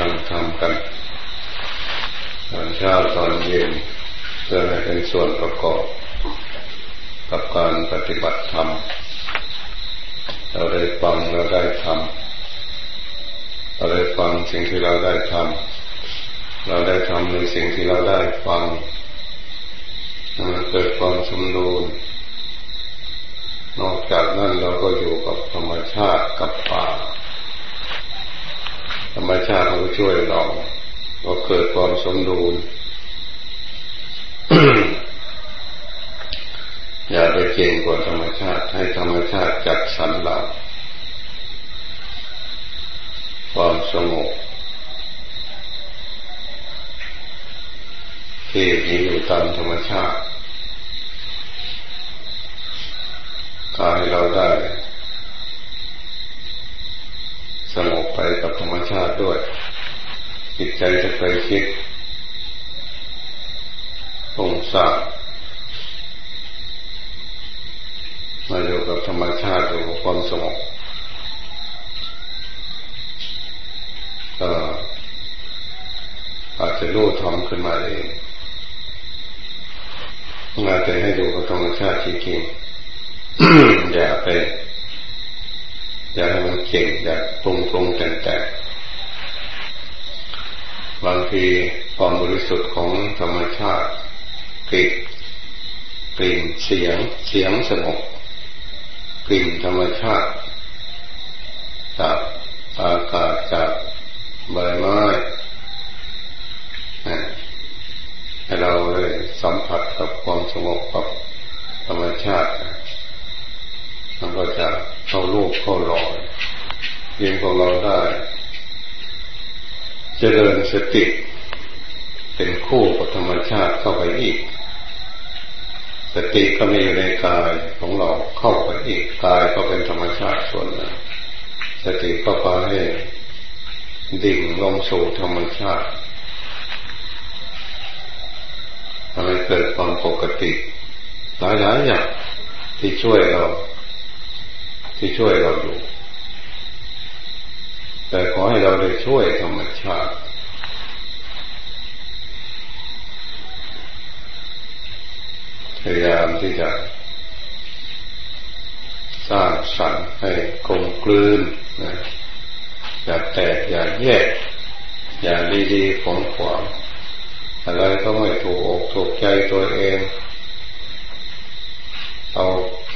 ฟังธรรมกันตอนเช้าตอนเย็นเพื่อให้เป็นส่วนประกอบกับการปฏิบัติธรรม เราได้ฟังเราได้ทำเราได้ฟังสิ่งที่เราได้ทำเราได้ทำในสิ่งที่เราได้ฟังมันเกิดความสมดุลนอกจากนั้นเราก็อยู่กับธรรมชาติกับป่า รรมชาติมันก็ช่วยเราก็เกิดความสมดุลอย่าไปเก่งกว่าธรรมชาติ ให้ธรรมชาติจัดสรรเราความสงบที่มีอยู่ตามธรรมชาติกายเราได้ สงบไปกับธรรมชาติด้วย จิตใจจะไปคิดตรงสามาอยู่กับธรรมชาติอยู่กับความสงบก็อาจจะรู้ทำขึ้นมาเองอาจจะให้ดูกับธรรมชาติจริงๆอย่าไป อย่าให้มันเก่งอย่าปรุงปรุงแต่งแต่บางทีความบริสุทธิ์ของธรรมชาติกลิ่นกลิ่นเสียงเสียงสงบกลิ่นธรรมชาติจากอากาศจากใบไม้ให้เราเลยสัมผัสกับความสงบกับธรรมชาติ มันก็จะเข้าลูกเข้าลอยเองของเราได้ เจริญสติเป็นคู่กับธรรมชาติเข้าไปอีก สติก็มีอยู่ในกายของเราเข้าไปอีกกายก็เป็นธรรมชาติส่วนหนึ่งสติก็พาให้ดิ่งลงสู่ธรรมชาติทำให้เกิดความปกติ หลายๆอย่างที่ช่วยเรา ที่ช่วยเราอยู่ แต่ขอให้เราได้ช่วยธรรมชาติพยายามที่จะสร้างสรรค์ให้กลมกลืนนะอย่าแตกอย่าแยก อย่าดีๆของขวางอะไรก็ไม่ถูกอกถูกใจตัวเอง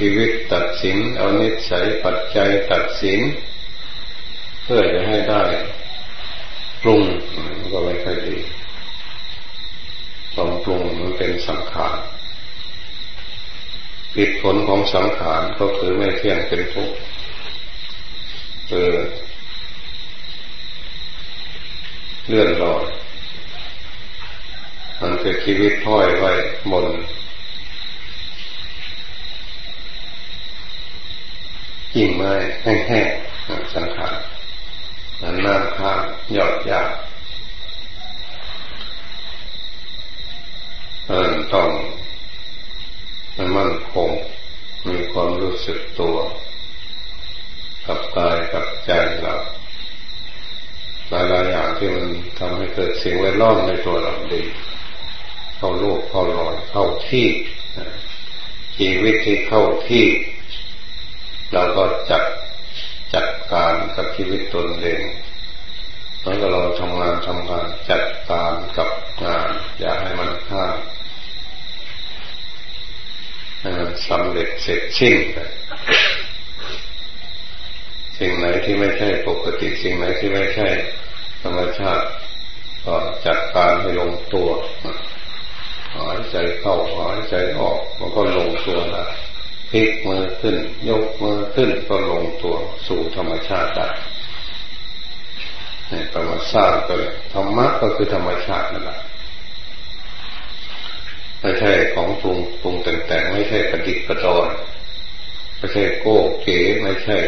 ชีวิตตัดสิน เอานิสัยปัจจัยตัดสิน เพื่อจะให้ได้ปรุงก็ไม่ค่อยดีต้องปรุงมันเป็นสังขารปิดผลของสังขารก็คือไม่เที่ยงเป็นทุกข์เออเลื่อนลอยมันคือชีวิตท้อยไว้บน กิ่งไม้แห้งๆสังขารนั้นน้ำข้างหยอดยากเออต้องมันมั่นคงมีความรู้สึกตัว กับกายกับใจเราหลายๆอย่างที่มันทำให้เกิดสิ่งแวดล้อมในตัวเราดี เข้าโลกเข้าลอยเข้าที่ชีวิตที่เข้าที่ เราก็จัดจัดการกับชีวิตตนเองเมื่อเราทำงานทำงานจัดการกับงาน อย่าให้มันข้ามให้มันสำเร็จเสร็จสิ้นไปสิ่งไหนที่ไม่ใช่ปกติสิ่งไหนที่ไม่ใช่ธรรมชาติ ก็จัดการให้ลงตัวหายใจเข้าหายใจออกมันก็ลงตัวแล้ว ลิกมือขึ้น ยกมือขึ้นก็ลงตัวสู่ธรรมชาติได้ธรรมชาติก็เลยธรรมะก็คือธรรมชาตินั่นแหละไม่ใช่ของปรุงปรุงแต่งแต่งไม่ใช่ประดิษฐ์ประดอยไม่ใช่โก้เก๋ไม่ใช่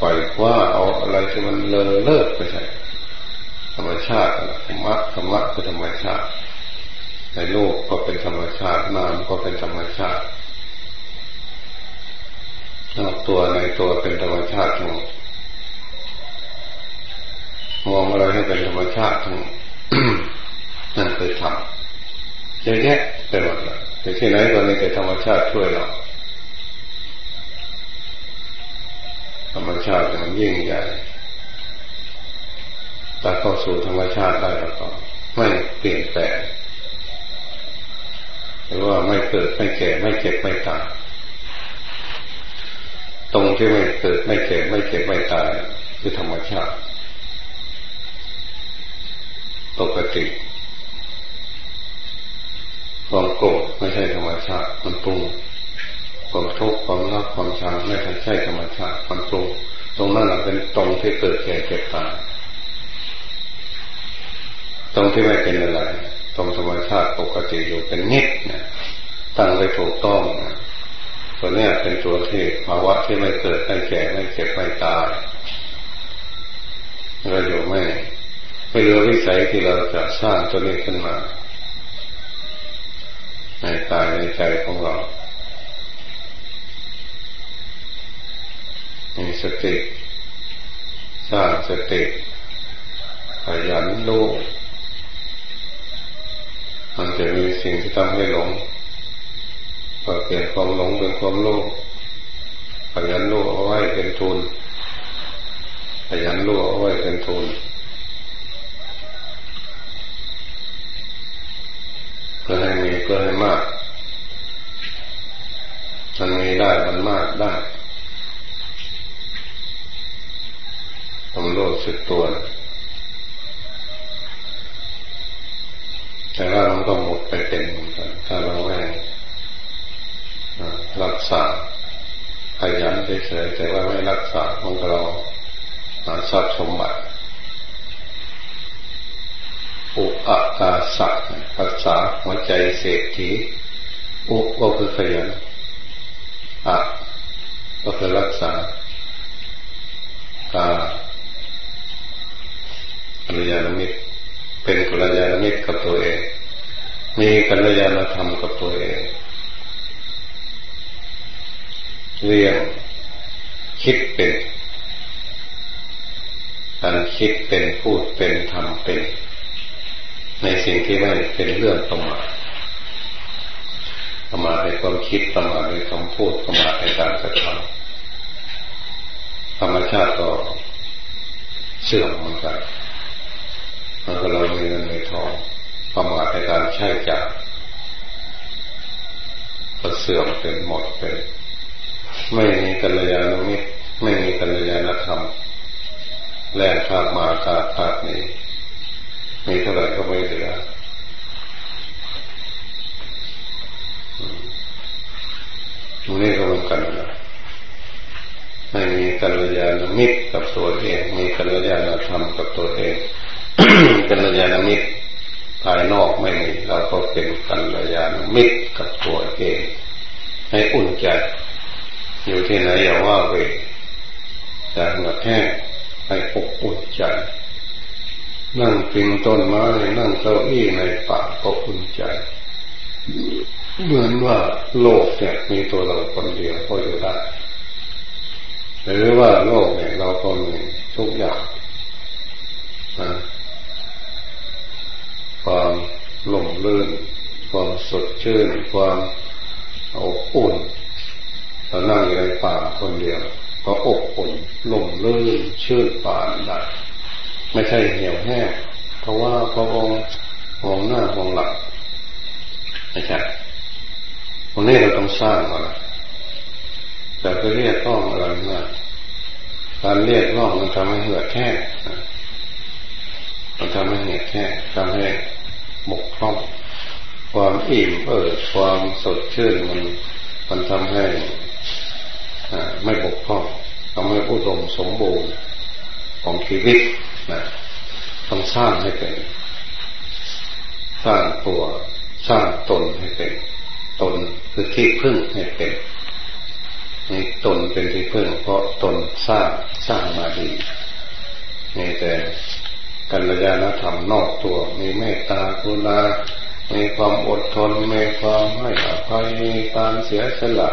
ปล่อยว่าเอาอะไรที่มันเลอะเลิศไม่ใช่ธรรมชาติธรรมะธรรมะคือธรรมชาติในโลกก็เป็นธรรมชาติน้ำก็เป็นธรรมชาติ นอกตัวในตัวเป็นธรรมชาติทั้งมองอะไรให้เป็นธรรมชาติทั้งนั่นเคยทำเยอะแยะไปหมดเลยแต่ที่ไหนก็มีแต่ธรรมชาติช่วยเราธรรมชาติมันยิ่งใหญ่ถ้าเข้าสู่ธรรมชาติได้แล้วก็ไม่เปลี่ยนแปลงหรือว่าไม่เกิดไม่แก่ไม่เจ็บไม่ตาย ตรงที่ไม่เกิดไม่แก่ไม่เจ็บไม่ตายคือธรรมชาติ ปกติความโกรธไม่ใช่ธรรมชาติมันปรุงความทุกข์ความรักความชังไม่ใช่ธรรมชาติมันปรุงตรงนั้นเป็นตรงที่เกิดแก่เจ็บตายตรงที่ไม่เป็นอะไร ตรงธรรมชาติปกติอยู่เป็นนิดเนี่ยตั้งไว้ถูกต้องนะ ตัวนี้เป็นตัวที่ภาวะที่ไม่เกิดไม่แก่ไม่เจ็บไม่ตายเราอยู่ไม่ไม่เรือวิสัยที่เราจะสร้างตัวนี้ขึ้นมาในกายในใจของเรา มีสติ สร้างสติขยันรู้มันจะมีสิ่งที่ทำให้หลง ก็เปลี่ยนความหลงเป็นความรู้ขยันรู้เอาไว้เป็นทุนขยันรู้เอาไว้เป็นทุนเพื่อให้มีเพื่อให้มากมันมีได้มันมากได้ผมรู้สึกตัว แต่ว่ามันก็หมดไปเป็มถ้าเราไม่ รักษาขยันเฉยๆแต่ว่าไม่รักษาของเราทรัพย์สมบัติอุอากาสักภาษาหัวใจเศรษฐีอุก็คือขยันอะก็คือรักษากาอริยามิตรเป็นกัลยาณมิตรกับตัวเอง มีกัลยาณธรรมกับตัวเอง เรียงคิดเป็นการคิดเป็นพูดเป็นทำเป็น ในสิ่งที่ไม่เป็นเรื่องประมาทประมาทในความคิดประมาทในคำพูดประมาทในการกระทำธรรมชาติก็เสื่อมเหมือนกันมันก็เรามีเงินมีทองประมาทในการใช้จ่ายก็เสื่อมเป็นหมดเป็น ไม่มีกัลยาณมิตรไม่มีกัลยาณธรรมแรงชาติมาชาติชาตินี้มีเท่าไหร่ก็ไม่เหลือนี่ก็เหมือนกันนะไม่มีกัลยาณมิตรกับตัวเอง มีกัลยาณธรรมกับตัวเองกัลยาณมิตรภายนอกไม่มีเราก็เป็นกัลยาณมิตรกับตัวเอง ให้อุ่นใจ อยู่ที่ไหนอย่าว่าเวแต่เหงื่อแห้งให้อบอุ่นใจ นั่งพิงต้นไม้นั่งเก้าอี้ในป่าก็อุ่นใจ เหมือนว่าโลกเนี่ยมีตัวเราคนเดียวก็อยู่ได้หรือว่าโลกเนี่ยเราก็มีทุกอย่างนะความหลงลื่น ความสดชื่น ความอบอุ่น เรานั่งอยู่ในป่าคนเดียว ก็อบอุ่นหลงลื่นชื่นป่าได้ไม่ใช่เหี่ยวแห้งเพราะว่าพระองค์มองหน้ามองหลังไม่ใช่วันนี้เราต้องสร้างอะไรแต่ไปเรียกร้องอะไรมาการเรียกร้องมันทำให้เหือดแห้งมันทำให้เหือดแห้งทำให้บกพร่องความอิ่มเอิบความสดชื่นมันมันทำให้ ไม่บกพร่องทำให้อุดมสมบูรณ์ของชีวิตนะต้องสร้างให้เป็น สร้างตัวสร้างตนให้เป็น ตนคือที่พึ่งให้เป็นนี่ตนเป็นที่พึ่ง เพราะตนสร้างสร้างมาดีนี่แต่กัลยาณธรรมนอกตัว มีเมตตากรุณา มีความอดทน มีความให้อภัยมีการเสียสละ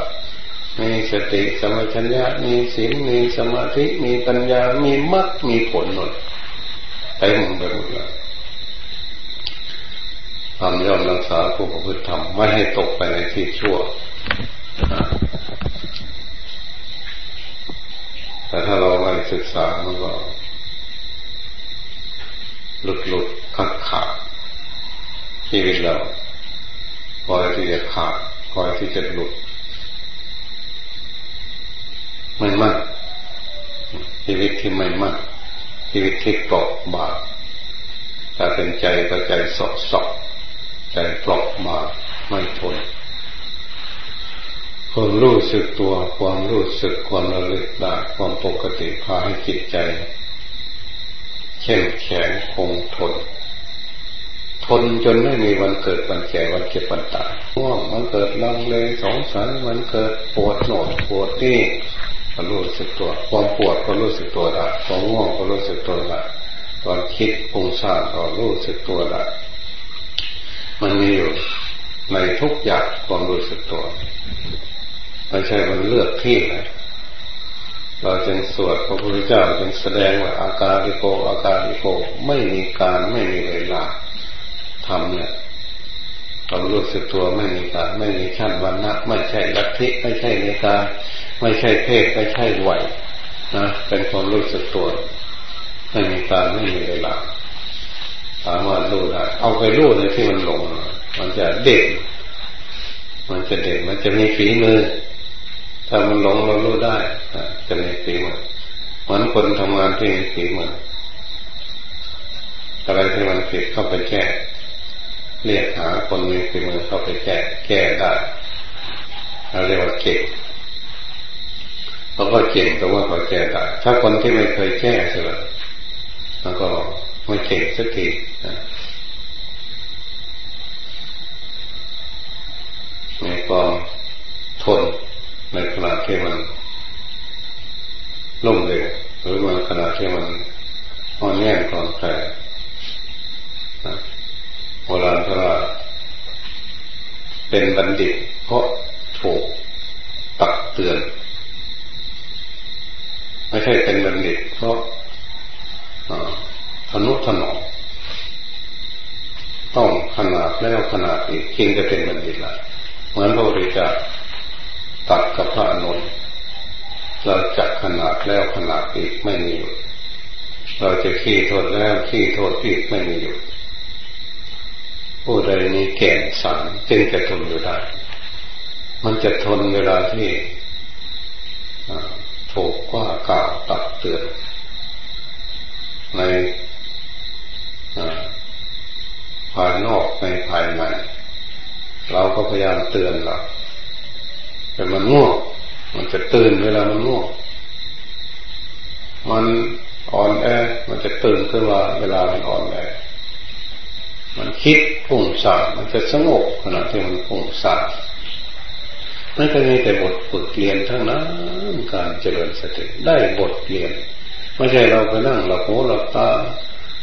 มีสติสมัชัญญะมีศีลมีสมาธิมีปัญญามีมรรคมีผลหมดเต็มไปหมดเลยทำย่อมรักษาผู้ประพฤติธรรมไม่ให้ตกไปในที่ชั่วแต่ถ้าเราไม่ศึกษามันก็หลุดหลุดขาดขาดชีวิตเราคอยที่จะขาดคอยที่จะหลุด ไม่มั่นชีวิตที่ไม่มั่นชีวิตที่เปราะบางถ้าเป็นใจก็ใจสอบสอบใจเปราะบางไม่ทนความรู้สึกตัวความรู้สึกความระลึกได้ความปกติพาให้จิตใจเข้มแข็งคงทน ทนจนไม่มีวันเกิดวันแก่วันเก็บวันตายง่วงมันเกิดลังเลสงสัยมันเกิดปวดหนดปวดนี่ ก็รู้สึกตัว ความปวดก็รู้สึกตัวได้ความง่วงก็รู้สึกตัวได้ความคิดปรุงซ่านก็รู้สึกตัวได้มันมีอยู่ในทุกอย่างความรู้สึกตัวไม่ใช่มันเลือกที่นะเราจึงสวดพระพุทธเจ้าจึงแสดงว่าอาการอิโกอาการอิโกไม่มีการไม่มีเวลาทำเนี่ยความรู้สึกตัวไม่มีการไม่มีชั้นวันนะไม่ใช่ลัทธิไม่ใช่ในการ ไม่ใช่เพศไม่ใช่วัยนะเป็นความรู้สึกตัวไม่มีการไม่มีเวลาสามารถรู้ได้เอาไปรู้ในที่มันหลง มันจะเด่นมันจะเด่นมันจะมีฝีมือ ถ้ามันหลงเรารู้ได้จะมีฝีมือเหมือนคนทำงานที่มีฝีมืออะไรที่มันผิดเข้าไปแก้เรียกหาคนมีฝีมือเข้าไปแก้แก้ได้เราเรียกว่าเก่ง เขาก็เก่งแต่ว่าเขาแก้ได้ถ้าคนที่ไม่เคยแก้เสียแล้วก็ไม่เก่งสักทีมีความทนในขณะที่มันล่มเร็วหรือมันขณะที่มันอ่อนแย่ก่อนแพ้โบราณก็ว่าเป็นบัณฑิต เพราะถูกตักเตือน ไม่ใช่เป็นบัณฑิตเพราะทนุถนอมต้องขนาดแล้วขนาดอีกจึงจะเป็นบัณฑิตละเหมือนพระพุทธเจ้าตัดกับพระอนุนเราจักขนาดแล้วขนาดอีกไม่มีอยู่เราจะขี้โทษแล้วขี้โทษอีกไม่มีอยู่ผู้ใดมีแก่นสารจึงจะทนอยู่ได้ มันจะทนเวลาที่ ถูกว่ากล่าวตักเตือนในภายนอกในภายในเราก็พยายามเตือนเราแต่มันง่วงมันจะตื่นเวลามันง่วงมันอ่อนแอ มันจะตื่นขึ้นมาเวลามันอ่อนแอ มันคิดพุ่งสานมันจะสงบขณะที่มันพุ่งสาน ไม่ใช่มีแต่บทฝึกเรียนทั้งนั้นการเจริญสติได้บทเรียนไม่ใช่เราไปนั่งหลับหูหลับตา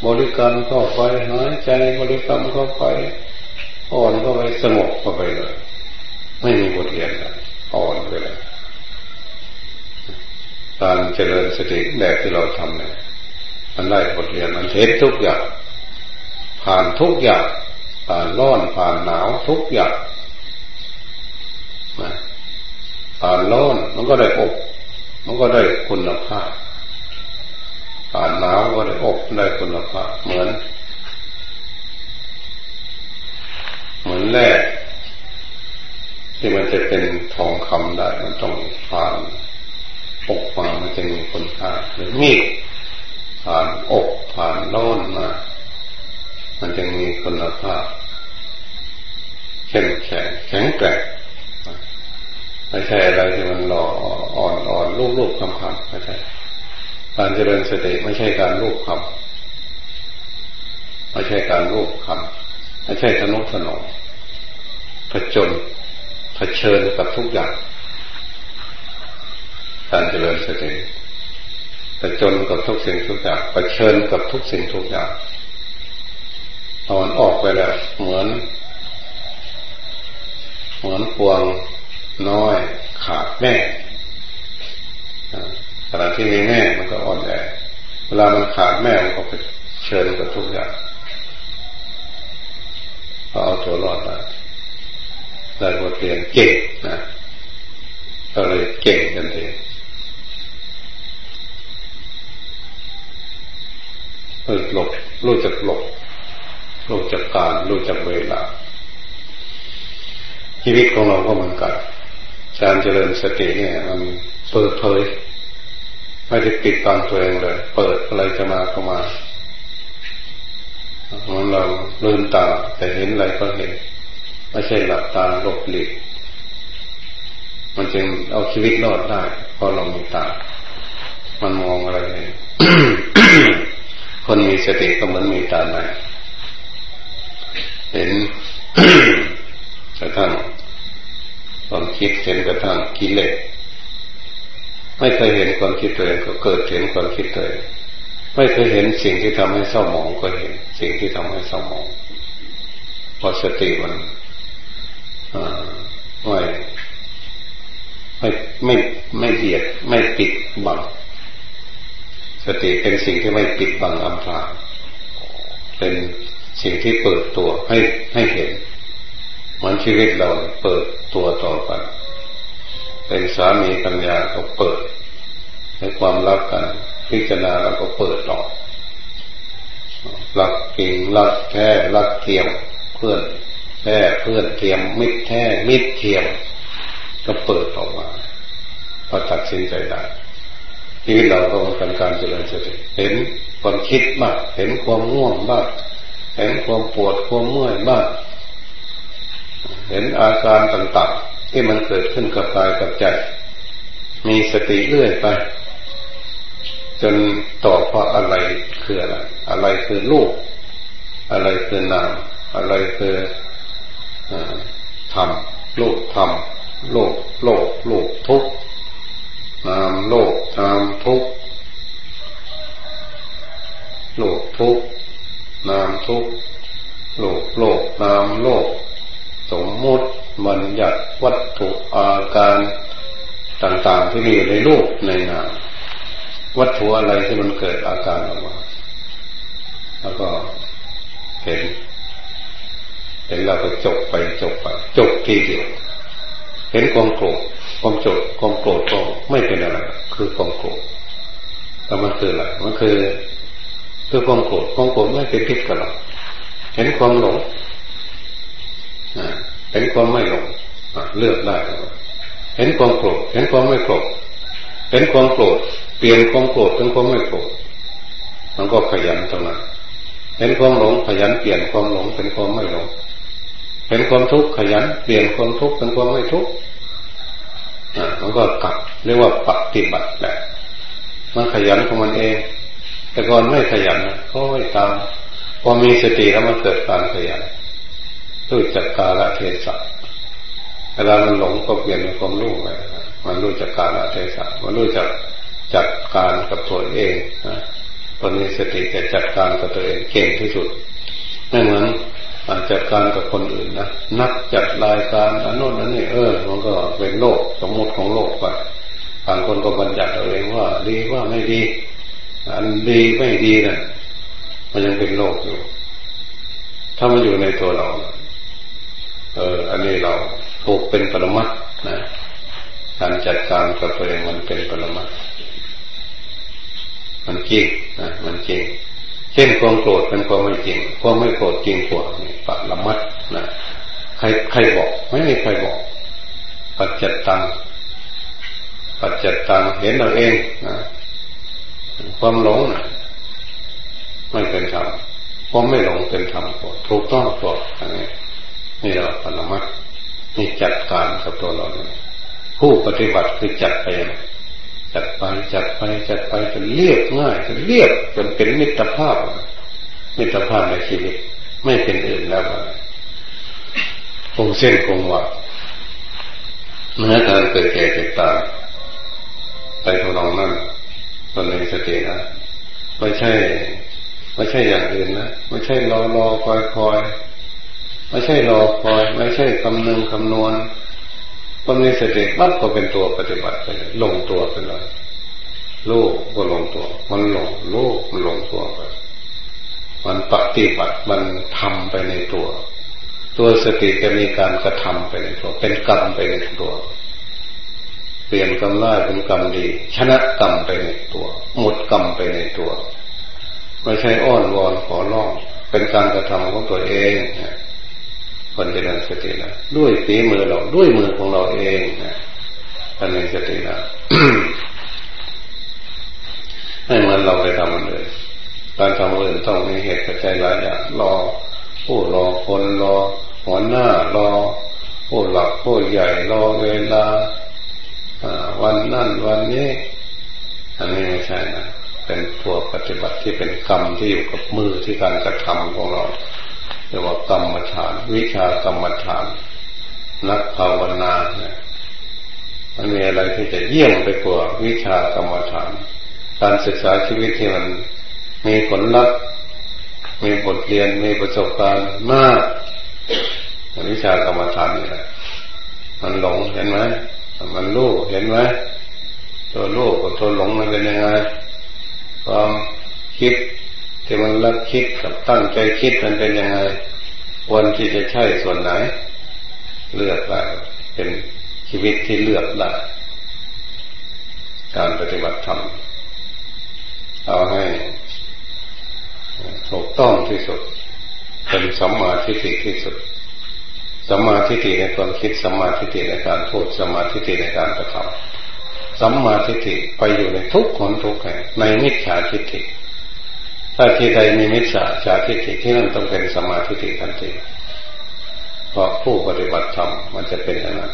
บริกรรมเข้าไปหายใจบริกรรมเข้าไปอ่อนเข้าไปสงบเข้าไปเลยไม่มีบทเรียนเลยอ่อนไปเลยการเจริญสติแบบที่เราทำเนี่ยมันได้บทเรียนมันเห็นทุกอย่างผ่านทุกอย่างผ่านร้อนผ่านหนาวทุกอย่างนะ ผ่านร้อนมันก็ได้อบ มันก็ได้คุณภาพผ่านหนาวก็ได้อบได้คุณภาพเหมือน เหมือนแร่ที่มันจะเป็นทองคำได้มันต้องผ่านอกมามันจะมีคุณค่าหรือมีดผ่านอกผ่านร้อนมามันจะมีคุณภาพเข้มแข็งแข็งแกร่ง ไม่ใช่อะไรที่มันหล่ออ่อนอ่อนรูปรูปคำคำไม่ใช่การเจริญสติไม่ใช่การรูปคำไม่ใช่การรูปคำไม่ใช่ทนุถนอมผจญเผชิญกับทุกอย่าง การเจริญสติผจญกับทุกสิ่งทุกอย่างเผชิญกับทุกสิ่งทุกอย่างตอนออกไปแล้วเหมือน เหมือนพวง น้อยขาดแม่ขณะที่มีแม่มันก็อ่อนแอเวลามันขาดแม่มันก็ไปชชิญกับทุกอย่างเอาตัวรอดได้ได้บทเรียนเก่งนะก็เลยเก่งกันเองหลบรู้จักหลบรู้จักการรู้จักเวลาชีวิตของเราก็เหมือนกัน การเจริญสติเนี่ย มันเปิดเผยไม่ได้ปิดบังตัวเองเลย เปิดอะไรจะมาก็มาเราลืมตาแต่เห็นอะไรก็เห็นไม่ใช่หลับตาหลบหลีกมันจึงเอาชีวิตรอดได้เพราะเรามีตา มันมองอะไรเห็นคนมีสติก็เหมือนมีตาในเห็นกระทั่ง คิดเห็นกระทั่งกิเลสไม่เคยเห็นความคิดตัวเองก็เกิดเห็นความคิดตัวเองไม่เคยเห็นสิ่งที่ทำให้เศร้าหมองก็เห็น สิ่งที่ทำให้เศร้าหมองพอสติมันไม่ไม่ไม่ไม่เบียดไม่ปิดบังสติเป็นสิ่งที่ไม่ปิดบังอำพรางเป็นสิ่งที่เปิดตัวให้ให้เห็น มันชีวิตเราเปิดตัวต่อไปเป็นสามีปัญญาก็เปิด ในความรักกันพิจารณาแล้วก็เปิดหลอรักจริงรักแท้รักเทียมเพื่อนแท้เพื่อนเทียม มิตรแท้มิตรเทียม ก็เปิดออกมาพอตัดสินใจได้ชีวิตเราก็เป็นการเจริญสติเห็นความคิดบ้างเห็นความง่วงบ้างเห็นความปวดความเมื่อยบ้าง เห็นอาการต่างๆ ที่มันเกิดขึ้นกับกายกับใจ มีสติเรื่อยไป จนตอบว่าอะไรคืออะไร อะไรคือลูกอะไรคือนามอะไรคือธรรมโลกธรรมโลกโลกโลกทุกนามโลกนามทุกโลกทุกนามทุกโลกโลกนามโลก สมมุติมันหยัดวัตถุอาการต่างๆที่มีในรูปในนามวัตถุอะไรที่มันเกิดอาการออกมา แล้วก็เห็นเห็นเราก็จบไปจบไป จบทีเดียวเห็นความโกรธความโจดความโกรธก็ไม่เป็นอะไร คือความโกรธแล้วมันคืออะไรมันคือคือความโกรธความโกรธไม่เป็นพิษกับเราเห็นความหลง เห็นความไม่หลงเลือกได้เห็นความโกรธเห็นความไม่โกรธเห็นความโกรธเปลี่ยนความโกรธเป็นความไม่โกรธมันก็ขยันตรงนั้นเห็นความหลงขยันเปลี่ยนความหลงเป็นความไม่หลง เห็นความทุกข์ขยันเปลี่ยนความทุกข์เป็นความไม่ทุกข์อ่ามันก็กลับเรียกว่าปฏิบัติแหละมันขยันของมันเอง แต่ก่อนไม่ขยันนะก็ไม่ตามพอมีสติแล้วมันเกิดการขยัน รู้จักกาลเทศะเวลามันหลงก็เปลี่ยนเป็นความรู้ไปมันรู้จักกาลเทศะมันรู้จักจัดการกับตัวเองนะตอนนี้สติจะจัดการกับตัวเองเก่งที่สุดไม่เหมือนจัดการกับคนอื่นนะนักจัดรายการอันโน้นอันนี้เออ มันก็เป็นโลกสมมติของโลกไปบางคนก็บัญญัติตัวเองว่า ดีว่าไม่ดี อันดีไม่ดีนะ่ะมันยังเป็นโลกอยู่ ถ้ามันอยู่ในตัวเรา เออ อันนี้เราถูกเป็นปรมัตนะการจัดการกับตัวเองมันเป็นปรมัตมันจริงนะมันจริง เช่นความโกรธเป็นความไม่จริงความไม่โกรธจริงกว่าปรมัตนะใครใครบอก ไม่มีใครบอก ปัจจตังปัจจตตังเห็นเราเองนะความหลงนะไม่เป็นธรรมความไม่หลงเป็นธรรมถูกต้องตัวอย่างนี้ นี่เราปรมัตนี่จัดการกับตัวเราเนี่ยผู้ปฏิบัติคือจัดไปจัดไปจัดไปจัดไปจนเรียบง่ายจนเรียบจนเป็นมิตรภาพ มิตรภาพในชีวิต ไม่เป็นอื่นแล้วคงเส้นคงวาเมื่อการเกิดแก่เกิดตายไปทดลองนั่นตอนในสตินะไม่ใช่ ไม่ใช่อย่างอื่นนะ ไม่ใช่รอรอคอยคอย ไม่ใช่รอคอย ไม่ใช่คำนึงคำนวณคนมีสติปั๊บก็เป็นตัวปฏิบัติไปเลยลงตัวไปเลยโลกก็ลงตัว มันหลงโลกมันลงตัวไปมันปฏิบัติมันทำไปในตัว ตัวสติจะมีการกระทำไปในตัว เป็นกรรมไปในตัว เปลี่ยนกรรมร้ายเป็นกรรมดี ชนะกรรมไปในตัว หมดกรรมไปในตัว ไม่ใช่อ้อนวอนขอร้อง เป็นการกระทำของตัวเอง คนเจริญสตินะด้วยฝีมือเราด้วยมือของเราเองนะอันนี้สตินะให้มันเราไปทำมันเลยการทำเอื่นต้องมีเหตุปัจจัยหลายอย่างรอผู้รอคนรอหัวหน้ารอผู้หลักผู้ใหญ่รอเวลาวันนั่นวันนี้อันนี้ไม่ใช่นะเป็นตัวปฏิบัติที่เป็นกรรมที่อยู่กับมือที่การกระทำของเรา เรียกว่ากรรมฐาน วิชากรรมฐาน นักภาวนาเนี่ยมันมีอะไรที่จะเยี่ยมไปกว่าวิชากรรมฐาน การศึกษาชีวิตที่มันมีผลลัพธ์มีบทเรียนมีประสบการณ์มากวิชากรรมฐานนี่แหละมันหลงเห็นไหมมันรู้เห็นไหมตัวรู้กับตัวหลงมันเป็นยังไงความคิด ที่มันลักคิดกับตั้งใจคิดมันเป็นยังไงควรที่จะใช่ส่วนไหน เลือกได้เป็นชีวิตที่เลือกได้การปฏิบัติธรรมเอาให้ถูกต้องที่สุด เป็นสัมมาทิฏฐิที่สุดสัมมาทิฏฐิในความคิดสัมมาทิฏฐิในการพูดสัมมาทิฏฐิในการกระทำสัมมาทิฏฐิไปอยู่ในทุกคนทุกแห่งในมิจฉาทิฏฐิ ถ้าที่ใดมีมิจฉาจาทิฏฐิที่นั่นต้องเป็นสมาทิทันทีเพราะผู้ปฏิบัติธรรมมันจะเป็นอย่างนั้น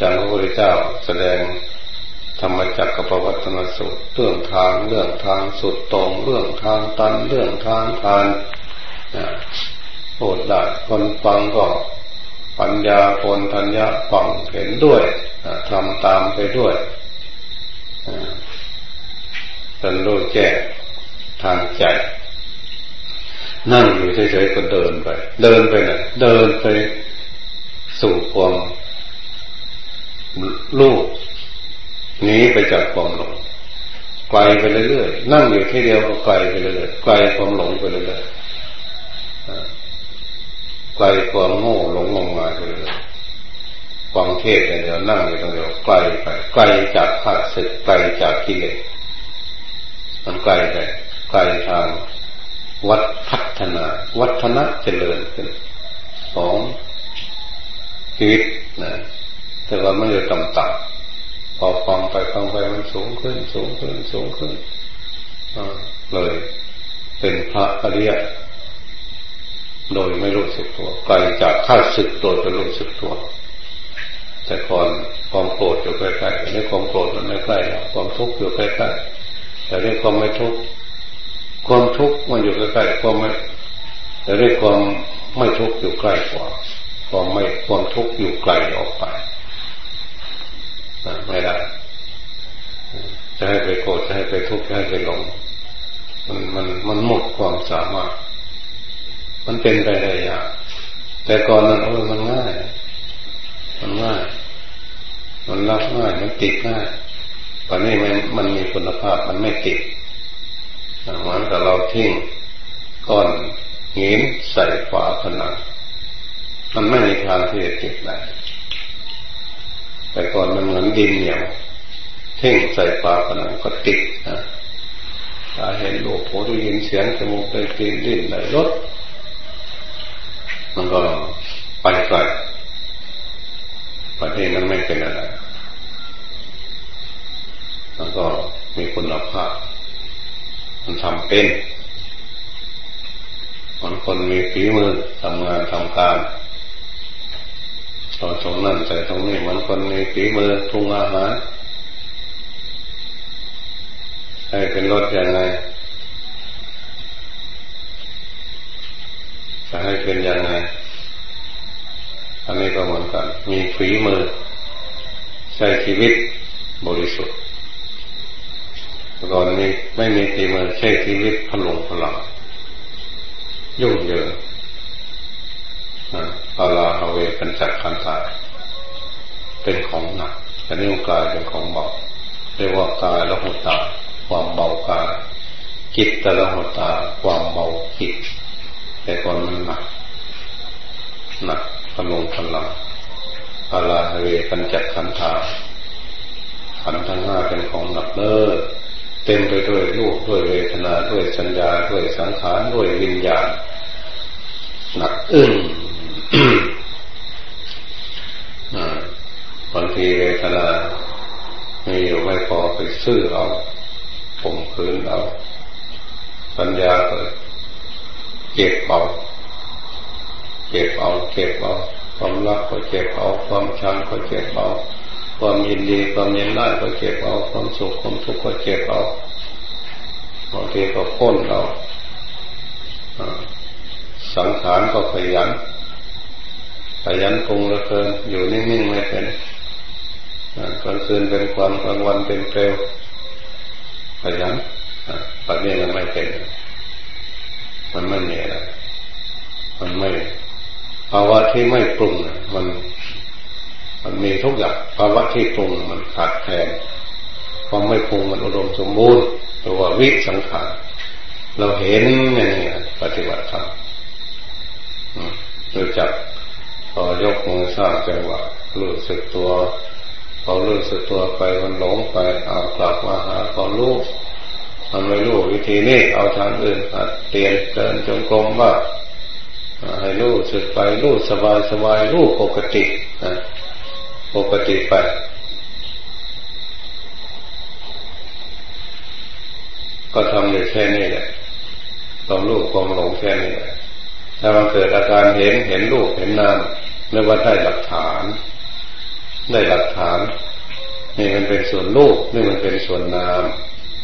จากพระพุทธเจ้าแสดงธรรมจักรกับปวัตนสูตรเรื่องทางเรื่องทางสุดตรง เรื่องทางตันเรื่องทางทานโปรดได้คนฟังก็ปัญญาคนทัญญาฟังเห็นด้วยทำตามไปด้วยเป็นรู้แจ้ ทางใจ นั่งอยู่เฉยๆก็เดินไป เดินไปไหนเดินไปสู่ความลูกหนีไปจากความหลงไกลไปเรื่อยๆนั่งอยู่ที่เดียวก็ไกลไปเรื่อยๆไกลความหลงไปเรื่อยๆไกลความโง่หลงงมงายไปเรื่อยๆฟังเทศเดียวนั่งอยู่ตรงเดียวไกลไปไกลจากข้าศึกไกลจากกิเลสมันไกลไป ไกลทางวัดพัฒนา วัฒนะเจริญขึ้นของชีวิตนะแต่ว่ามันอยู่ต่ำๆพอฟังไปฟังไปมันสูงขึ้น สูงขึ้น สูงขึ้นเลยเป็นพระอริยะโดยไม่รู้สึกตัวไกลจากข้าศึกโดยไม่รู้สึกตัว แต่ก่อนความโกรธอยู่ใกล้ๆแต่นี้ความโกรธมันไม่ใกล้ความทุกข์อยู่ใกล้ๆแต่นี้ความไม่ทุกข์ ความทุกข์มันอยู่ใกล้ๆความไม่แต่นี้ความไม่ทุกข์อยู่ใกล้กว่าความไม่ความทุกข์อยู่ไกลออกไปไม่ได้จะให้ไปโกรธจะให้ไปทุกข์จะให้ไปหลงมันมันมันหมดความสามารถ มันเป็นไปได้ยากแต่ก่อนนั้นโอ้ยมันง่าย มันง่าย มันรับง่าย มันติดง่ายตอนนี้มันมันมีคุณภาพมันไม่ติด เหมือนกับเราทิ้งก้อนหินใส่ฝาผนัง มันไม่มีทางที่จะติดได้ แต่ก่อนมันเหมือนดินเหนียวเท่งใส่ปากนังก็ติดนะตาเห็นโลกหูได้ยินเสียงจมูกได้กลิ่นลิ้นได้รสมันก็ไปไกลประเทศนั้นไม่เป็นอะไรมันก็มีคุณภาพ มันทำเป็นมันคนมีฝีมือทำงานทำการเอาตรงนั้นใส่ตรงนี้เหมือนคนมีฝีมือปรุงอาหารให้เป็นรสยังไงจะให้เป็นยังไง อันนี้ก็เหมือนกัน มีฝีมือ ใช้ชีวิตบริสุทธิ์ ก่อนนี้ไม่มีฝีมือใช้ชีวิตพลงพลังยุ่งเหยอะอาลาฮาเวกันจักขันตายเป็นของหนักแต่นี่กายเป็นของเบาเรียกว่ากายละหุตา ความเบากายจิตตะละหุตา ความเบาจิต แต่ก่อนมันหนักหนักพลงพลังอาลาฮเวปัญจขันธาขันทั้งห้าเป็นของหนักเน้อ เต็มไปด้วยรูปด้วยเวทนาด้วยสัญญาด้วยสังขารด้วยวิญญาณหนักอึ้งบางทีเวทนามีอยู่ไม่พอไปซื้อเอาผมคืนเอาสัญญาเกิดเก็บเอาเก็บเอาเก็บเอาความรักก็เก็บเอาความชังก็เก็บเอา ความยินดีความยินได้ก็เก็บเอาความสุขความทุกข์ก็เก็บเอาบางทีก็พ้นเอาสังขารก็ขยันขยันปรุงเหลือเกินอยู่นิ่งๆไม่เป็นกลางคืนเป็นความกลางวันเป็นเปลวขยันปัจจุบันไม่เป็น มันไม่มีอะไรมันไม่ภาวะที่ไม่ปรุงมัน มันมีทุกอย่างภาวะที่ปรุงมันขาดแคลนความไม่ปรุงมันอุดมสมบูรณ์ตัววิสังขารเราเห็นอย่างนี้ปฏิบัติธรรมรู้จักพอยกมือสร้างจังหวะรู้สึกตัวพอรู้สึกตัวไปมันหลงไปเอากลับมาหาความรู้มันไม่รู้วิธีนี้เอาทางอื่นหัดเปลี่ยนเดินจงกรมบ้าให้รู้สึกไปรู้สบายสบายรู้ปกติ ปกติไป ก็ทำอยู่แค่นี้แหละความรู้ความหลงแค่นี้แหละถ้ามันเกิดอาการเห็นเห็นรูปเห็นนามไม่ว่าได้หลักฐาน ได้หลักฐาน นี่มันเป็นส่วนรูปนี่มันเป็นส่วนนาม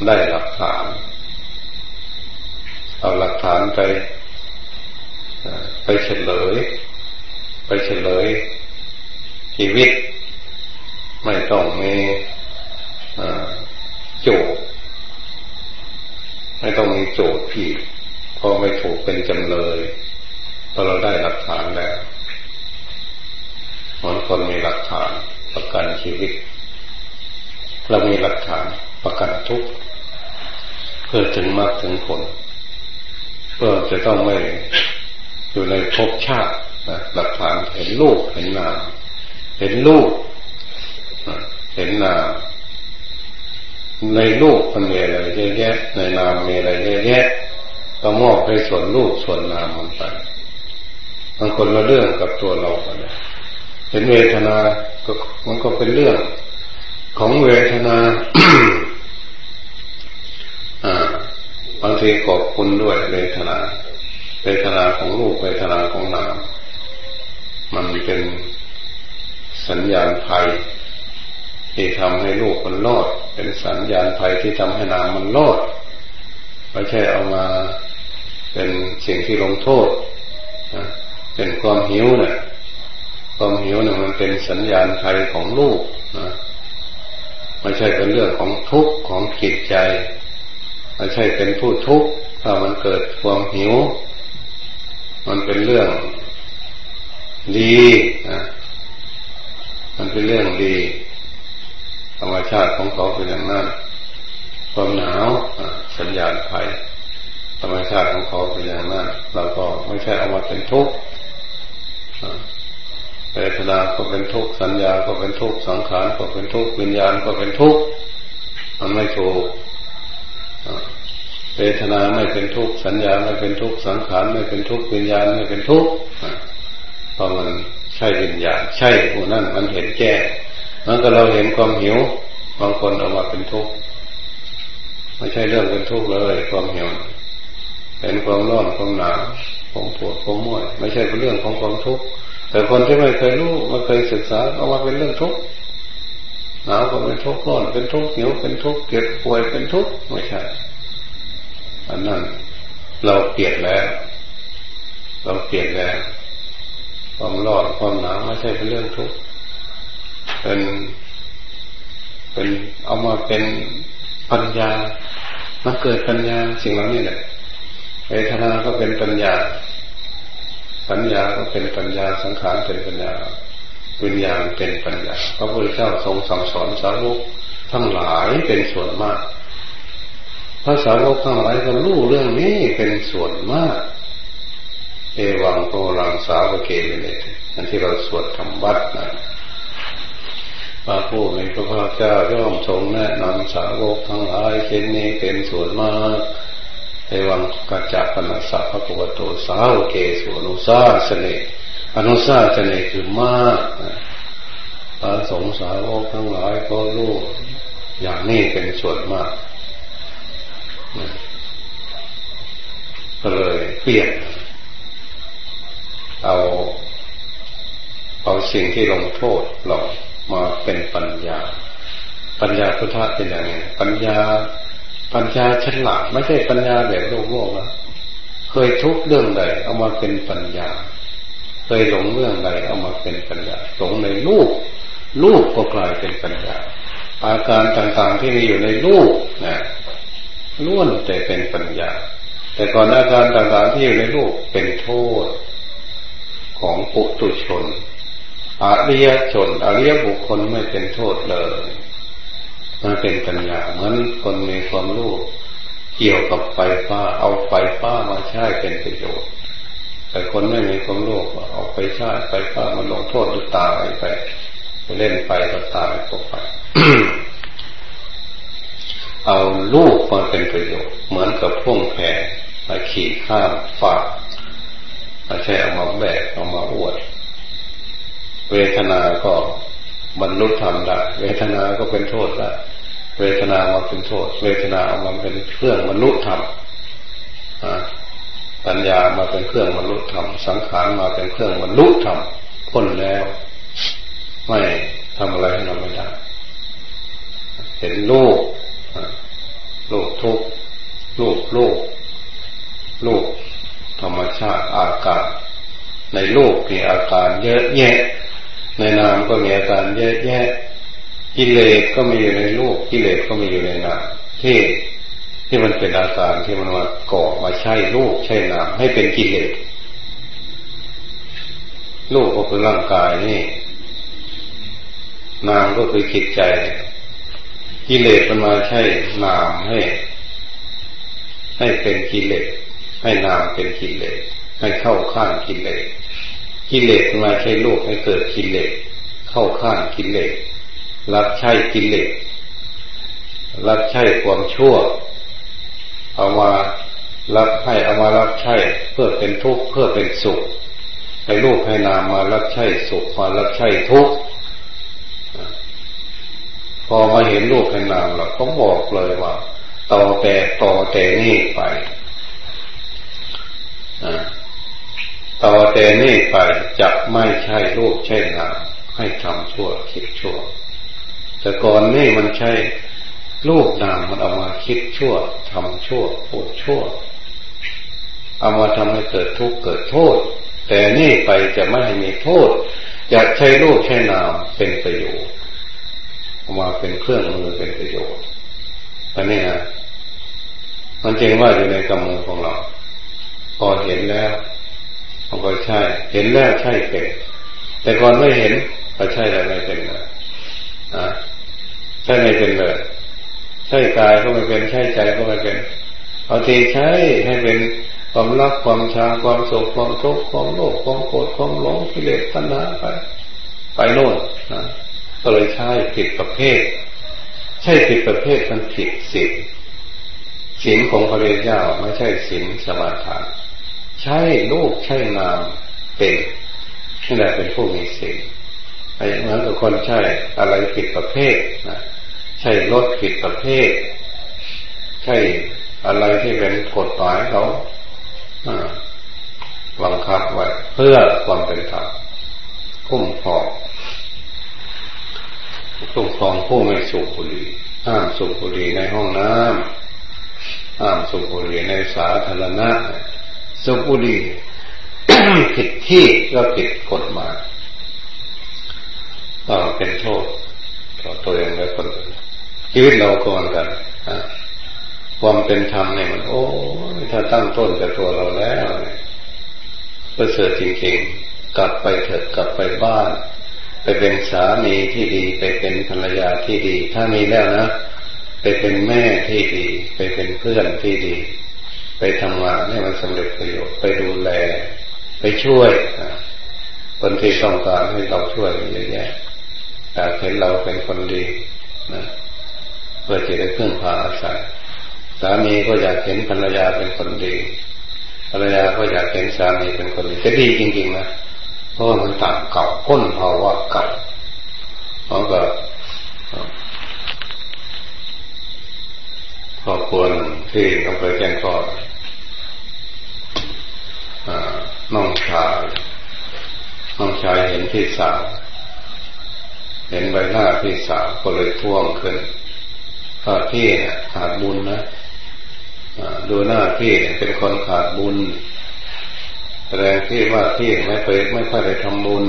ได้หลักฐาน เอาหลักฐานไปไปเฉลย ไปเฉลยชีวิต ไม่ต้องมีโจทย์ไม่ต้องมีโจทย์ผิดเพอไม่ถูกเป็นจำเลยพอเราได้หลักฐานแล้วเหมือนคนมีหลักฐานประกันชีวิต เรามีหลักฐานประกันทุกเพื่อถึงมากถึงผลเพื่อจะต้องไม่อยู่ในภพชาติหลักฐานเห็นรูปเห็นนามเห็นรูป เห็นนามในรูปมันมีอะไรเยอะแยะในนามมีอะไรเยอะแยะก็มอบให้ส่วนรูปส่วนนามมันไปบางคนละเรื่องกับตัวเราไปเห็นเวทนาก็มันก็เป็นเรื่อง ของเวทนาอ่าบางทีขอบคุณด้วยเวทนาเวทนาของรูปเวทนาของนาม มันเป็นสัญญาณภัย ที่ทำให้รูปมันรอด เป็นสัญญาณภัยที่ทำให้นามมันรอดไม่ใช่เอามาเป็นสิ่งที่ลงโทษเป็นความหิวเนี่ยความหิวเนี่ยมันเป็นสัญญาณภัยของรูปนะไม่ใช่เป็นเรื่องของทุกข์ของจิตใจไม่ใช่เป็นผู้ทุกข์ถ้ามันเกิดความหิว มันเป็นเรื่องดีนะมันเป็นเรื่องดี ธรรมชาติของเขาเป็นอย่างนั้น ความหนาวสัญญาณภัยธรรมชาติของเขาเป็นอย่างนั้นเราก็ไม่ใช่เอามาเป็นทุกข์เวทนาก็เป็นทุกข์สัญญาก็เป็นทุกข์สังขารก็เป็นทุกข์วิญญาณก็เป็นทุกข์มันไม่ถูกเวทนาไม่เป็นทุกข์สัญญาไม่เป็นทุกข์สังขารไม่เป็นทุกข์วิญญาณไม่เป็นทุกข์เพราะมันใช่วิญญาณใช่ผู้นั้นมันเห็นแก่ มันก็เราเห็นความหิว บางคนเอามาเป็นทุกข์ไม่ใช่เรื่องเป็นทุกข์เลย ความหิวเห็นความร้อนความหนาวความปวดความม่อยไม่ใช่เป็นเรื่องของความทุกข์แต่คนที่ไม่เคยรู้ไม่เคยศึกษาเอามาเป็นเรื่องทุกข์หนาวก็เป็นทุกข์ร้อนเป็นทุกข์หิวเป็นทุกข์เก็บป่วยเป็นทุกข์ไม่ใช่อันนั้นเราเปลี่ยนแล้ว เราเปลี่ยนแล้วความร้อนความหนาวไม่ใช่เป็นเรื่องทุกข์ เป็นเป็นเอามาเป็นปัญญามาเกิดปัญญาสิ่งเหล่านี้แหละเวทนาก็เป็นปัญญา ปัญญาก็เป็นปัญญาสังขารเป็นปัญญาวิญญาณเป็นปัญญาพระพุทธเจ้าทรงสั่งสอนสาวกทั้งหลายเป็นส่วนมากภาษาวกทั้งหลายก็รู้เรื่องนี้เป็นส่วนมาก เอวังโตรังสาวเกเวเนตอันที่เราสวดทำวัดนะ พระผู้มีพระภาคเจ้าย่อมทรงแนะนำสาวกทั้งหลายเช่นนี้เป็นส่วนมากเอวังกัจจปนัสสะพะกุวโตสาวเกสุอนุสาสเนอนุสาสเนคือมากพระสงฆ์สาวกทั้งหลายก็รู้อย่างนี้เป็นส่วนมากก็เลยเปลี่ยนเอา เอาสิ่งที่ลงโทษเรา มาเป็นปัญญา ปัญญาพุทธะเป็นอย่างไงปัญญา ปัญญาฉลาดไม่ใช่ปัญญาแบบโลกโลกนะเคยทุกเรื่องใดเอามาเป็นปัญญา เคยหลงเรื่องใดเอามาเป็นปัญญาหลงในลูกลูกก็กลายเป็นปัญญา อาการต่างๆที่มีอยู่ในลูกนะล้วนแต่เป็นปัญญา แต่ก่อนอาการต่างๆที่อยู่ในลูกเป็นโทษของปุตุชน อริยชนอริยบุคคลไม่เป็นโทษเลย มันเป็นปัญญาเหมือนคนมีความรู้เกี่ยวกับไฟฟ้า เอาไฟฟ้ามาใช้เป็นประโยชน์ แต่คนไม่มีความรู้เอาไปใช้ไฟฟ้ามันลงโทษดูตายไปไปเล่นไฟก็ตายก็ไปเอาลูกมาเป็นประโยชน์ เหมือนกับพ่วงแพมาขี่ข้ามฝากไม่ใช่เอามาแบกเอามาอวด เวทนาก็บรรลุธรรมได้เวทนาก็เป็นโทษได้เวทนามาเป็นโทษ เวทนาเอามาเป็นเครื่องบรรลุธรรมปัญญามาเป็นเครื่องบรรลุธรรมสังขารมาเป็นเครื่องบรรลุธรรมพ้นแล้ว ไม่ทำอะไรให้เราไม่ได้เห็นลูกลูกทุกลูกลูกลูกธรรมชาติอาการในลูกมีอาการเยอะแยะ ในนามก็มีอาการเยอะแยะกิเลสก็มีอยู่ในลูกกิเลสก็มีอยู่ในนามที่ที่มันเป็นอาการที่มันมาก่อมาใช่ลูกใช่นามให้เป็นกิเลสลูกก็คือร่างกายนี่ นามก็คือจิตใจ กิเลสมันมาใช่นามให้ ให้เป็นกิเลสให้นามเป็นกิเลสให้เข้าข้างกิเลส กิเลสมาใช้ลูกให้เกิดกิเลสเข้าข้างกิเลสรับใช้กิเลสรับใช้ความชั่ว เอามารับให้เอามารับใช้เพื่อเป็นทุกข์เพื่อเป็นสุขให้ลูกให้นามมารับใช้สุขมารับใช้ทุกข์พอมาเห็นลูกเห็นามเราก็บอกเลยว่าต่อแต่ต่อแต่นี่ไป ต่อแต่นี่ไปจะไม่ใช่ลูกใช่นามให้ทำชั่วคิดชั่ว แต่ก่อนนี่มันใช่ลูกนามมันเอามาคิดชั่วทำชั่วพูดชั่ว เอามาทำให้เกิดทุกข์เกิดโทษ แต่นี่ไปจะไม่ให้มีโทษ จะใช้ลูกใช้นามเป็นประโยชน์มาเป็นเครื่องมือเป็นประโยชน์อันนี้นะมันจริงว่าอยู่ในกำมือของเรา พอเห็นแล้ว เอาไปใช่ เห็นแล้วใช่เป็น แต่ก่อนไม่เห็นก็ใช่แล้วไม่เป็นเลยอะใช่ไม่เป็นเลย ใช่กายก็ไม่เป็น ใช่ใจก็ไม่เป็นเอาทีใช้ให้เป็นความรักความชาความสุขความทุกข์ความโลภความโกรธความหลงกิเลสตัณหาไป ไปโน่นนะก็เลยใช่ผิดประเภท ใช่ผิดประเภทมันผิดศีลศีลของพระเรีจ้าไม่ใช่ศีลสมาทาน ใช่ลูกใช่นามเป็นนี่แหละเป็นผู้มีศีลไอ้เหมือนกับคนใช่อะไรผิดประเภทนะใช่รถผิดประเภท ใช่อะไรที่เป็นกฎหมายเขาบังคับไว้เพื่อความเป็นธรรมคุ้มครองคุ้มครองผู้ไม่สูบบุหรี่ห้ามสูบบุหรี่ในห้องน้ำห้ามสูบบุหรี่ในสาธารณะ สูบบุหรี่ผิดที่ก็ผิดกฎหมายก็เป็นโทษต่อตัวเองและคนอื่นชีวิตเราก็เหมือนกันความเป็นธรรมเนี่ยมัน โอ้ถ้าตั้งต้นกับตัวเราแล้วเนี่ยประเสริฐจริงๆ กลับไปเถิดกลับไปบ้าน ไปเป็นสามีที่ดี ไปเป็นภรรยาที่ดี ถ้ามีแล้วนะ ไปเป็นแม่ที่ดี ไปเป็นเพื่อนที่ดี ไปทำงานให้มันสำเร็จประโยชน์ไปดูแล ไปช่วยคนที่ต้องการให้เราช่วยเยอะแยะอยากเห็นเราเป็นคนดีนะเพื่อจะได้เพึ่องพาอาศัยสามีก็อยากเห็นภรรยาเป็นคนดีภรรยาก็อยากเห็นสามีเป็นคนดีจะดีจริงๆนะเพราะมันต่างเก่าก้นภาวะเก่าเขาก็ ครอบครัวที่อำเภอแก่งคอยน้องชายน้องชายเห็นพี่สาว เห็นใบหน้าพี่สาวก็เลยท่วงขึ้นถ้าพี่นี่ขาดบุญนะดูหน้าพี่เป็นคนขาดบุญ แสดงที่ว่าพี่ไม่เคยไม่ค่อยได้ทำบุญ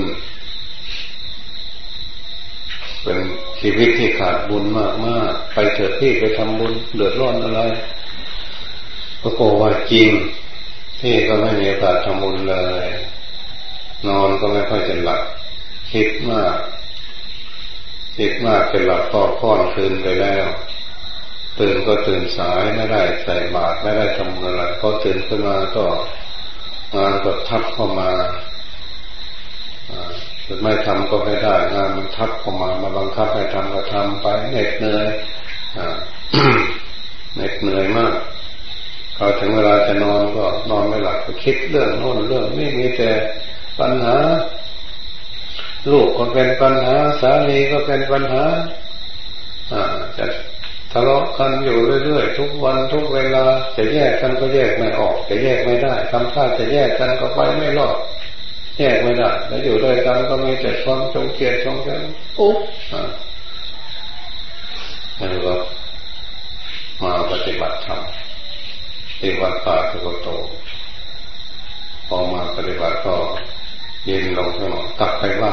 เป็นชีวิตที่ขาดบุญมากมากไปเถิดพี่ไปทำบุญเดือดร้อนอะไรก็โกว่าจริง พี่ก็ไม่มีโอกาสทำบุญเลย นอนก็ไม่ค่อยจะหลับคิดมากคิดมากจะหลับก็ค่อนคืนไปแล้ว ตื่นก็ตื่นสายไม่ได้ใส่บาตรไม่ได้ทำอะไรพอตื่นขึ้นมาก็งานก็ทับเข้ามา ไม่ทำก็ไม่ได้งานมันทับเข้ามามาบังคับให้ทำก็ทำไปเหน็ดเหนื่อยเหน็ดเหนื่อยมากพอถึงเวลาจะนอนก็นอนไม่หลับก็คิดเรื่องโน่นเรื่องนี้มีแต่ปัญหา ลูกก็เป็นปัญหา สามีก็เป็นปัญหา อ่าจะทะเลาะกันอยู่เรื่อยๆทุกวันทุกเวลา จะแยกกันก็แยกไม่ออก จะแยกไม่ได้ทำท่าจะแยกกันก็ไปไม่รอด แยกไม่ได้แล้วอยู่ด้วยกันก็มีแต่ความชงเกียดชงกันอุ๊บอ่าแล้วก็มาปฏิบัติธรรมที่วัดป่าสุโกโตพอมาปฏิบัติก็ยินลงสมองกลับไปว่า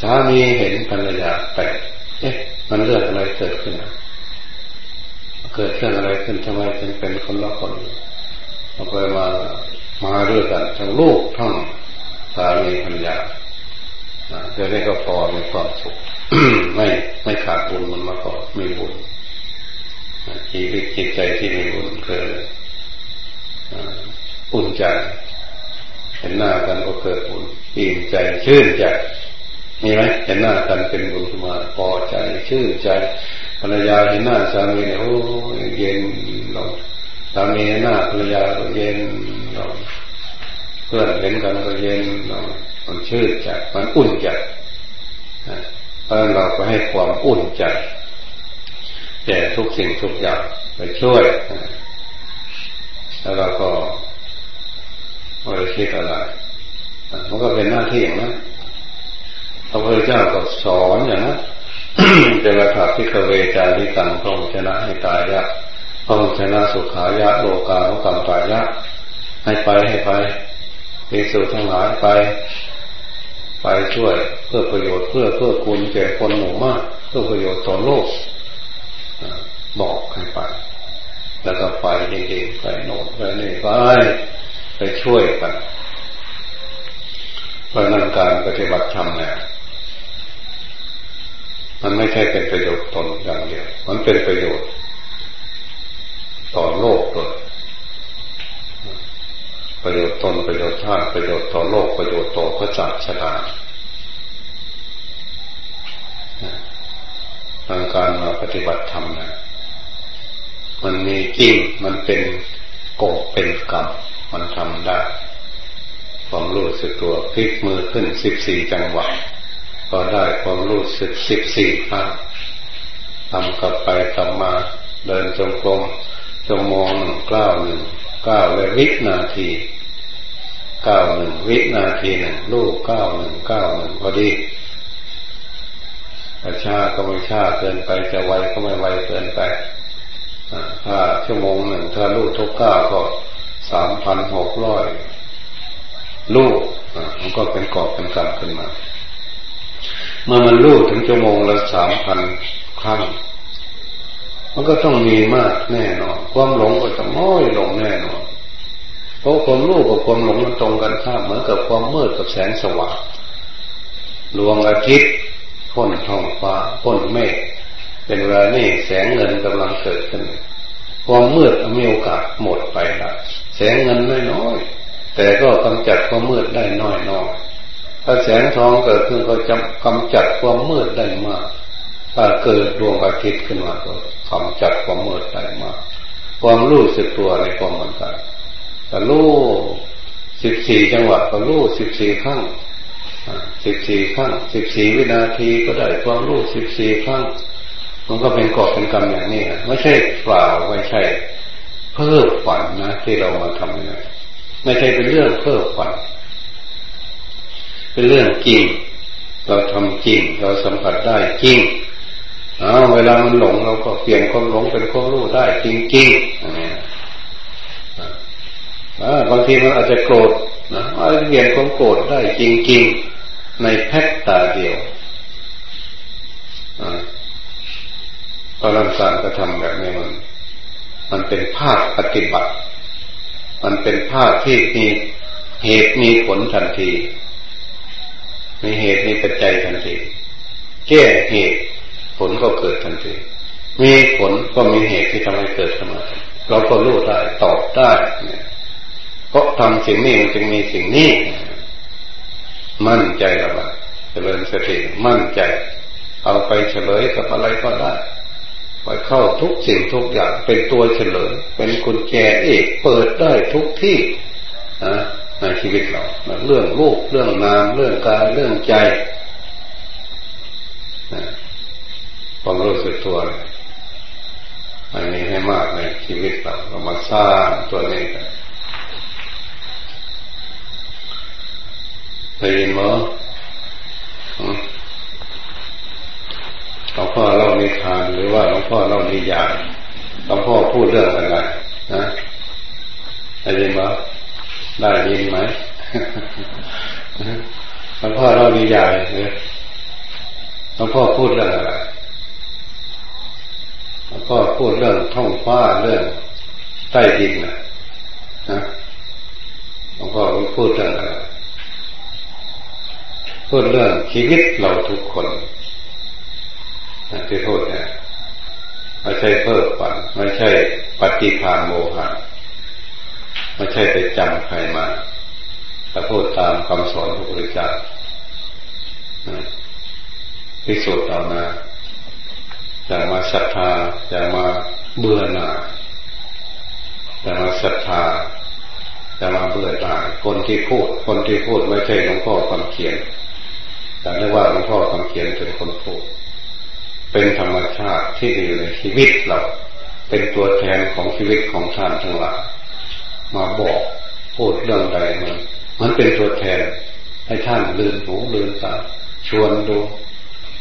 สามีเห็นภรรยาแปลกเอ๊ะ มันเรื่องอะไรเกิดขึ้นเกิดเรื่องอะไรขึ้นทำไมถึงเป็นคนละคนเอาไปมามาเรื่องกันทั้งลูกทั้ง สามีภรรยาจะได้ก็พอมีความสุขไม่ไม่ขาดบุญมันมาก่อนมีบุญชีวิตจิตใจที่มีบุญคืออุ่นใจเห็นหน้ากันก็เกิดบุญอิ่มใจชื่นใจมีไหมเห็นหน้ากันเป็นบุญขึ้นมาพอใจชื่นใจภรรยาเห็นหน้าสามีเนี่ยโอ้เย็นลงสามีเห็นหน้าภรรยาก็เย็นลง เพื่อเห็นกันก็เย็นลงมันชื่นใจมันอุ่นใจเพราะเราก็ให้ความอุ่นใจแก่ทุกสิ่งทุกอย่างไปช่วย แล้วเราก็ไม่ได้คิดอะไรมันก็เป็นหน้าที่อย่างนั้นพระพุทธเจ้าก็สอนอย่างนั้นเจรถาพิกเวจาริตังพระองค์ชนะให้ตายยะพระองค์ชนะสุขายะโลกาโลกรรมตายะให้ไปให้ไป มีสุทั้งหลายไป ไปช่วยเพื่อประโยชน์เพื่อเพื่อคุณแก่คนหมู่มาก เพื่อประโยชน์ต่อโลกบอกให้ไป แล้วก็ไปจริงๆไปโน่นไปนี่ไปไปช่วยกันเพราะนั้นการปฏิบัติธรรมเนี่ยมันไม่ใช่เป็นประโยชน์ตนอย่างเดียว มันเป็นประโยชน์ต่อโลกด้วย ประโยชน์ตนประโยชน์ชาติประโยชน์ต่อโลกประโยชน์ต่อพระศาสนาทางการมาปฏิบัติธรรมนะมันมีจริงมันเป็นโกเป็นกรรมมันทำได้ความรู้สึกตัวพลิกมือขึ้นสิบสี่จังหวะก็ได้ความรู้สึกสิบสี่ครั้งทำกลับไปกลับมาเดินจงกรมจงมองหนึ่งเก้าวหนึ่ง ก้าและวินาทีเก้าหนึ่งวินาทีหนึ่งลูกเก้าหนึ่งเก้าหนึ่งพอดีแต่ช้าก็ไม่ชาเกินไปจะไวก็ไม่ไวเกินไปถ้าชั่วโมงหนึ่งถ้าลูกทุกเก้าก็สามพันหกร้อยลูกมันก็เป็นกอบเป็นกำขึ้นมา เมื่อมันรู้ถึงชั่วโมงละสามพันครั้ง มันก็ต้องมีมากแน่นอน ความหลงก็จะน้อยลงแน่นอน เพราะความรู้กับความหลงมันตรงกันข้ามเหมือนกับความมืดกับแสงสว่างดวงอาทิตย์พ้นท้องฟ้าพ้นเมฆเป็นเวลานี่แสงเงินกำลังเกิดขึ้น ความมืดมีโอกาสหมดไปละแสงเงินน้อยๆแต่ก็กำจัดความมืดได้น้อยๆถ้าแสงทองเกิดขึ้นก็จะกำจัดความมืดได้มากถ้าเกิดดวงอาทิตย์ขึ้นมาก็ กำจัดความมืดได้มากความรู้สึกตัวในความเหมือนกันแต่รู้สิบสี่จังหวะก็รู้สิบสี่ครั้งสิบสี่ครั้งสิบสี่วินาทีก็ได้ความรู้สิบสี่ครั้งมันก็เป็นกอบเป็นกรรมอย่างนี้ไม่ใช่เปล่าไม่ใช่ เพิ่มฝันนะที่เรามาทำเนี่ยไม่ใช่เป็นเรื่องเพิ่มฝัน เป็นเรื่องจริง เราทำจริง เราสัมผัสได้จริง อ้าวเวลามันหลงเราก็เปลี่ยนความหลงเป็นความรู้ได้ จริงจริงบางทีมันอาจจะโกรธนะอาจจะเปลี่ยนความโกรธได้จริงๆ ในแพ็กตาเดียวพระรังสารก็ทำแบบนี้มัน มันเป็นภาคปฏิบัติ มันเป็นภาคที่มีเหตุมีผลทันที มีเหตุมีปัจจัยทันที แก้เหตุ ผลก็เกิดทันที มีผลก็มีเหตุที่ทำให้เกิดขึ้นมา เราก็รู้ได้ตอบได้เนี่ยเพราะทำสิ่งนี้มันจึงมีสิ่งนี้ มั่นใจแล้วว่าเจริญสติมั่นใจ เอาไปเฉลยกับอะไรก็ได้ไปเข้าทุกสิ่งทุกอย่างเป็นตัวเฉลย เป็นกุญแจเอกเปิดได้ทุกที่นะในชีวิตเราเรื่องรูปเรื่องนามเรื่องกายเรื่องใจ ความรู้สึกตัวอันนี้ให้มากในชีวิตเราเรามาสร้างตัวนี้กันได้ยินมั้ยหลวงพ่อเล่านิทานหรือว่าหลวงพ่อเล่านิยายหลวงพ่อพูดเรื่องอะไรนะได้ยินมั้ยได้ยินไหมหลวงพ่อเล่านิยายเนี่ยหลวงพ่อพูดเรื่องอะไร หลวงพ่อพูดเรื่องท่องฟ้าเรื่องใต้ดินนะนะหลวงพ่อพูดเรื่องอะไรพูดเรื่องชีวิตเราทุกคนที่พูดเนี่ยไม่ใช่เพิ่มฝันไม่ใช่ปฏิภาณโมหะไม่ใช่ไปจำใครมาแต่พูดตามคำสอนพระพุทธเจ้าพิสูจน์เอา อย่ามาศรัทธาอย่ามาเบื่อหน่ายอย่ามาศรัทธาอย่ามาเบื่อหน่ายคนที่พูด คนที่พูดไม่ใช่หลวงพ่อคำเขียนแต่เรียกว่าหลวงพ่อคำเขียนเป็นคนพูด เป็นธรรมชาติที่ดีในชีวิตเราเป็นตัวแทนของชีวิตของท่านทั้งหลายมาบอกพูดเรื่องใดมันมันเป็นตัวแทนให้ท่านลืนหูลืนตาชวนดู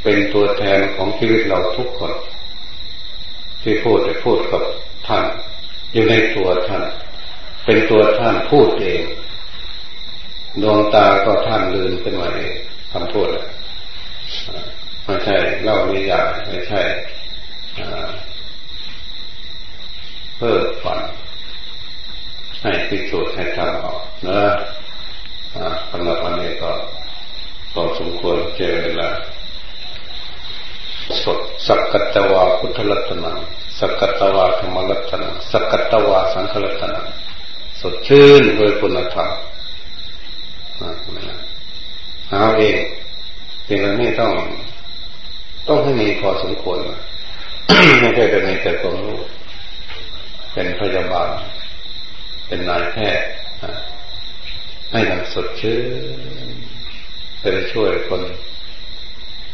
เป็นตัวแทนของชีวิตเราทุกคน ที่พูดจะพูดกับท่าน อยู่ในตัวท่าน เป็นตัวท่านพูดเองดวงตาก็ท่านลืนขึ้นมาเองคำพูดไม่ใช่เล่านิยายไม่ใช่เพิ่มฝันให้พิสูจน์ให้ทำออกนะสำหรับวันนี้ก็พอสมควรเจอเวลา สดสักกตวาพุทธลัตนาสักกตวาธรรมลัตนาสักกตวาสังฆลัตนาสดชื่นด้วยคุณธรรมเอาเองสิ่งเหล่านี้ต้อง ต้องให้มีพอสมควรไม่ใช่แต่ในแต่ความรู้เป็นพยาบาล เป็นนายแพทย์ให้มันสดชื่นได้ช่วยคน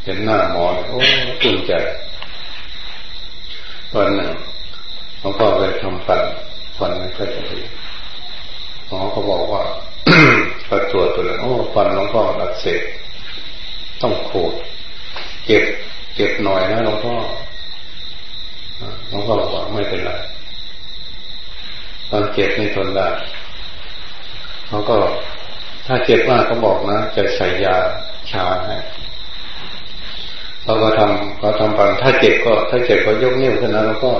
เห็นหน้าหมอโอ้อุ่นใจตอนหนึ่งหลวงพ่อไปทำฟันฟันไม่ค่อยจะดีหมอเขาบอกว่าก็ตรวจตัวเลยโอ้ฟันหลวงพ่ออักเสบต้องขูดเก็บเก็บหน่อยนะหลวงพ่อหลวงพ่อบอกว่าไม่เป็นไรตอนเก็บนี่ทนได้เขาก็ถ้าเจ็บมากก็บอกนะ จะใส่ยาชาให้ เขาก็ทำเขาทำปังถ้าเจ็บก็ ถ้าเจ็บก็ยกนิ้วขึ้นนะแล้วก็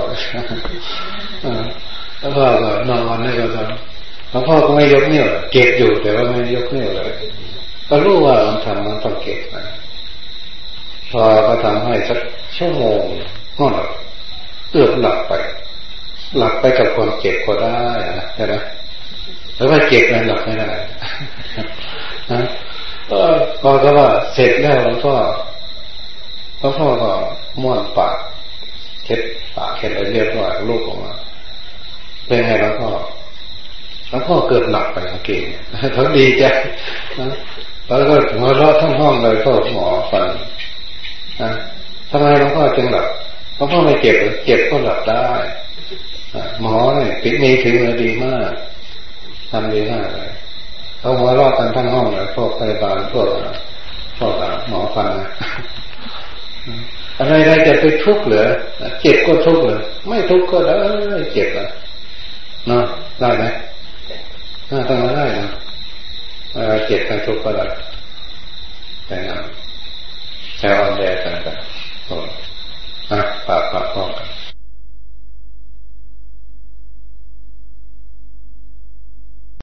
แล้วพ่อก็นอนนี่ก็ทำแล้วพ่อก็ไม่ยกนิ้วเก็บอยู่แต่ว่าไม่ยกนิ้วเลยก็รู้ว่ามันทำมันต้องเก็บนะพอก็ทำให้สักชั่วโมงก็หลับเอื้อหลับไป หลับไปกับความเจ็บก็ได้นะใช่ไหมหรือว่าเจ็บแล้วหลับไม่ได้นะพอก็ว่าเสร็จแล้วแล้วก็ พระพ่อก็ม้วนปากเช็ดปากเช็ดอะไรเรียบร้อยลูกออกมาเป็นไงแล้วก็แล้วพ่อเกิดหลับไปสังเกตเขาดีใจแล้วก็หัวเราะทั้งห้องเลยก็หมอฟันนะทำไมหลวงพ่อจึงหลับหลวงพ่อไม่เจ็บเจ็บก็หลับได้หมอเนี่ยปิดมีถึงมือดีมากทำดีมากเลยเขาหัวเราะกันทั้งห้องเลยพวกพยาบาลพวกพวกหมอฟันนะ อะไรอะไรจะไปทุกข์เหรอเจ็บก็ทุกข์เหรอไม่ทุกข์ก็ได้เจ็บนะเนาะได้ไหมน่าต้องได้นะเจ็บกันทุกข์ก็ได้แต่งานแชร์ออนแดกันกันอะปากปากพ้องกัน